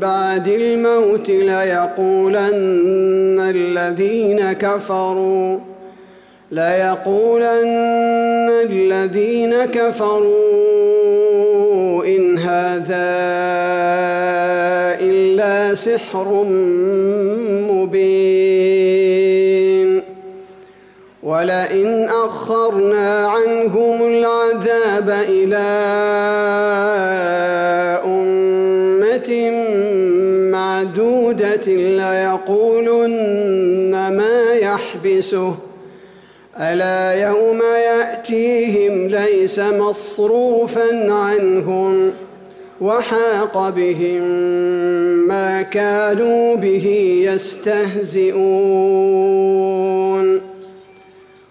بعد الموت ليقولن الذين كفروا ليقولن الذين كفروا إن هذا إلا سحر مبين. ولئن أخرنا عنهم العذاب إلى معدودة ليقولن ما يحبسه. ألا يوم يأتيهم ليس مصروفا عنهم وحاق بهم ما كانوا به يستهزئون.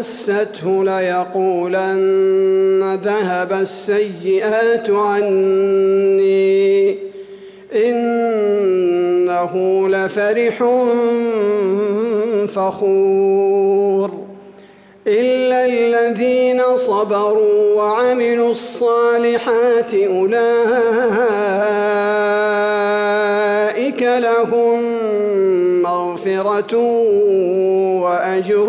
مسته ليقولن ذهب السيئات عني. إنه لفرح فخور. إلا الذين صبروا وعملوا الصالحات أولئك لهم مغفرة وأجر